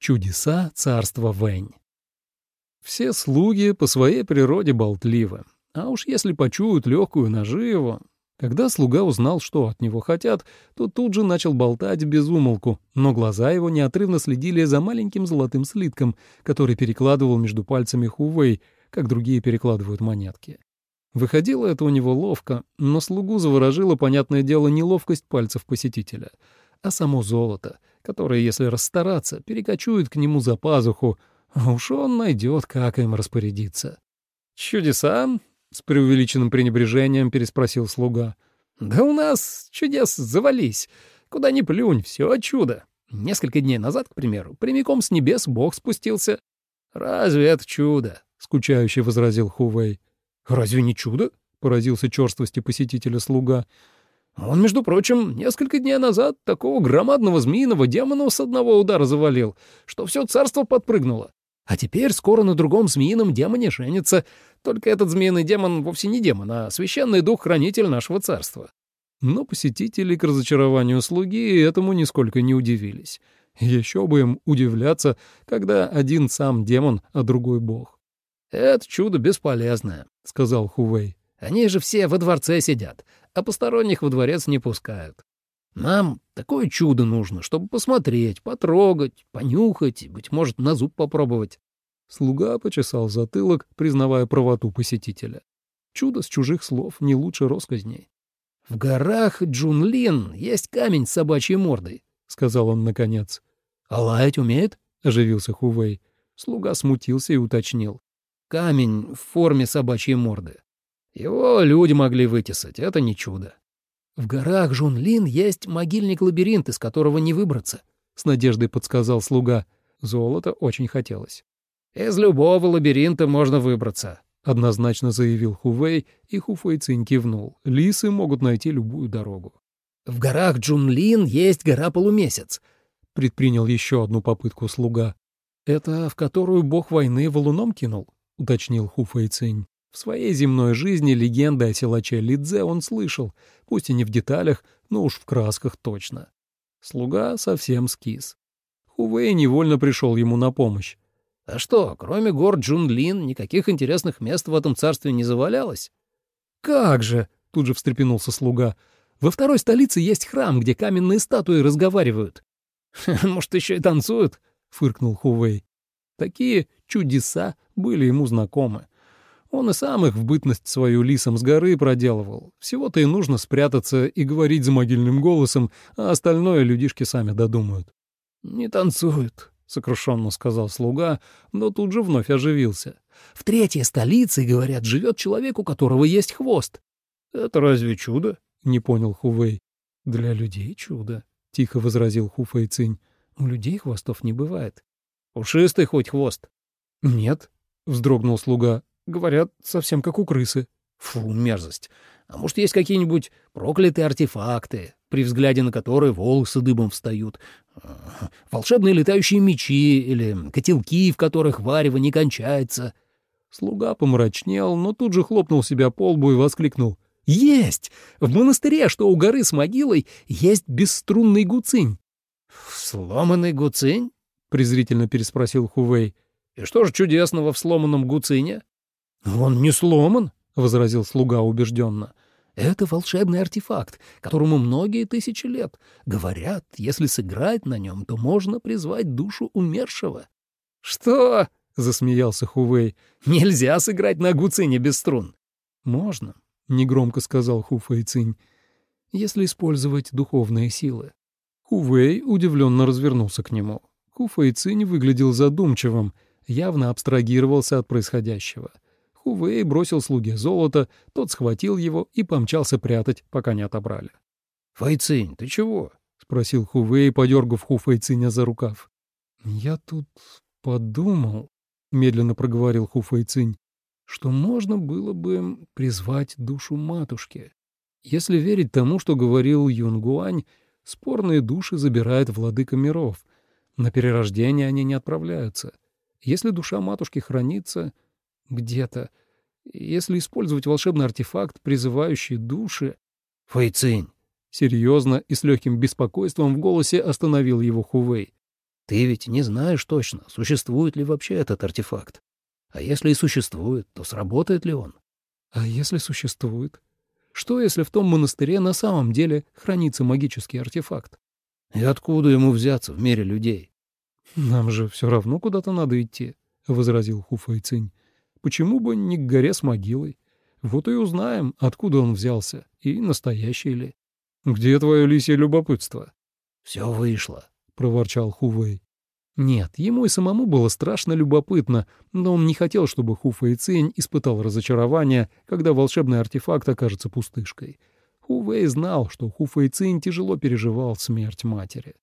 Чудеса царства Вэнь. Все слуги по своей природе болтливы, а уж если почуют легкую наживу... Когда слуга узнал, что от него хотят, то тут же начал болтать без умолку, но глаза его неотрывно следили за маленьким золотым слитком, который перекладывал между пальцами Хувей, как другие перекладывают монетки. Выходило это у него ловко, но слугу заворожило, понятное дело, не ловкость пальцев посетителя, а само золото, которое, если расстараться, перекочует к нему за пазуху, а уж он найдет, как им распорядиться. «Чудеса?» — с преувеличенным пренебрежением переспросил слуга. «Да у нас чудес завались. Куда ни плюнь, все чудо. Несколько дней назад, к примеру, прямиком с небес Бог спустился». «Разве это чудо?» — скучающе возразил Хувей. «Разве не чудо?» — поразился черствости посетителя слуга. «Он, между прочим, несколько дней назад такого громадного змеиного демона с одного удара завалил, что все царство подпрыгнуло. А теперь скоро на другом змеином демоне женится. Только этот змеиный демон вовсе не демон, а священный дух-хранитель нашего царства». Но посетители к разочарованию слуги этому нисколько не удивились. Еще бы им удивляться, когда один сам демон, а другой бог. «Это чудо бесполезное», — сказал Хувей. «Они же все во дворце сидят, а посторонних во дворец не пускают. Нам такое чудо нужно, чтобы посмотреть, потрогать, понюхать и, быть может, на зуб попробовать». Слуга почесал затылок, признавая правоту посетителя. Чудо с чужих слов не лучше росказней. «В горах Джунлин есть камень с собачьей мордой», — сказал он наконец. «А лаять умеет?» — оживился Хувей. Слуга смутился и уточнил. Камень в форме собачьей морды. Его люди могли вытесать, это не чудо. В горах Жунлин есть могильник-лабиринт, из которого не выбраться, — с надеждой подсказал слуга. Золото очень хотелось. «Из любого лабиринта можно выбраться», — однозначно заявил Хувей, и Хуфей Цинь кивнул. Лисы могут найти любую дорогу. «В горах Джунлин есть гора Полумесяц», — предпринял еще одну попытку слуга. «Это в которую бог войны валуном кинул?» — уточнил Ху Фэйцинь. В своей земной жизни легенды о силаче Лидзе он слышал, пусть и не в деталях, но уж в красках точно. Слуга совсем скис. Хувей невольно пришел ему на помощь. «А что, кроме гор Джунлин, никаких интересных мест в этом царстве не завалялось?» «Как же!» — тут же встрепенулся слуга. «Во второй столице есть храм, где каменные статуи разговаривают». «Может, еще и танцуют?» — фыркнул Хувей. Такие чудеса были ему знакомы. Он и сам их в бытность свою лисом с горы проделывал. Всего-то и нужно спрятаться и говорить за могильным голосом, а остальное людишки сами додумают. «Не танцуют», — сокрушенно сказал слуга, но тут же вновь оживился. «В третьей столице, говорят, живет человек, у которого есть хвост». «Это разве чудо?» — не понял Хувей. «Для людей чудо», — тихо возразил Хуфэй Цинь. «У людей хвостов не бывает». Пушистый хоть хвост? — Нет, — вздрогнул слуга. — Говорят, совсем как у крысы. — Фу, мерзость. А может, есть какие-нибудь проклятые артефакты, при взгляде на которые волосы дыбом встают? Волшебные летающие мечи или котелки, в которых варево не кончается? Слуга помрачнел, но тут же хлопнул себя по лбу и воскликнул. «Есть! В монастыре, что у горы с могилой, есть бесструнный гуцинь». «Сломанный гуцинь?» — презрительно переспросил Хувей. «И что же чудесного в сломанном гуцине?» «Он не сломан», — возразил слуга убежденно. «Это волшебный артефакт, которому многие тысячи лет. Говорят, если сыграть на нем, то можно призвать душу умершего». «Что?» — засмеялся Хувей. «Нельзя сыграть на гуцине без струн». «Можно», — негромко сказал Хуфэй Цинь, «если использовать духовные силы». Хувей удивленно развернулся к нему. Хуфэйцинь выглядел задумчивым, явно абстрагировался от происходящего. Хувей бросил слуге золото, тот схватил его и помчался прятать, пока не отобрали. «Фэйцинь, ты чего?» — спросил Хувей, подергав Хуфэйциня за рукав. «Я тут подумал», — медленно проговорил Хуфэйцинь, «что можно было бы призвать душу матушки. Если верить тому, что говорил Юнгуань, спорные души забирает владыка миров, на перерождение они не отправляются. Если душа матушки хранится где-то, если использовать волшебный артефакт, призывающий души... Фэйцинь! Серьезно и с легким беспокойством в голосе остановил его Хувей. Ты ведь не знаешь точно, существует ли вообще этот артефакт. А если и существует, то сработает ли он? А если существует? Что, если в том монастыре на самом деле хранится магический артефакт? И откуда ему взяться в мире людей? Нам же все равно куда-то надо идти, — возразил Хуфайцинь. Почему бы не к горе с могилой? Вот и узнаем, откуда он взялся и настоящий ли. Где твое лисье любопытство? Все вышло, — проворчал Хувей. Нет, ему и самому было страшно любопытно, но он не хотел, чтобы Хуфа и Цинь испытал разочарование, когда волшебный артефакт окажется пустышкой. Хувей знал, что Хуфа и Цинь тяжело переживал смерть матери.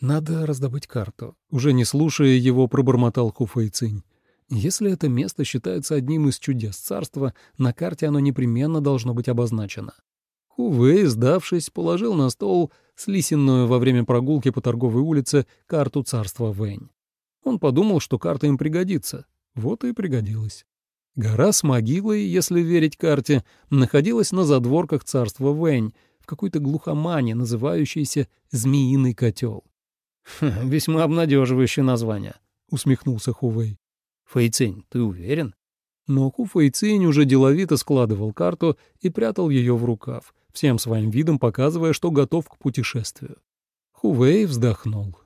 «Надо раздобыть карту». Уже не слушая его, пробормотал Хуфа и Цинь. «Если это место считается одним из чудес царства, на карте оно непременно должно быть обозначено». Хувей, сдавшись, положил на стол слисенную во время прогулки по торговой улице карту царства Вэнь. Он подумал, что карта им пригодится. Вот и пригодилась. Гора с могилой, если верить карте, находилась на задворках царства Вэнь, в какой-то глухомане, называющейся «Змеиный котел». «Весьма обнадеживающее название», — усмехнулся Хувей. «Фэйцинь, ты уверен?» Но Ху Фэйцинь уже деловито складывал карту и прятал ее в рукав, всем своим видом показывая, что готов к путешествию. Хувей вздохнул.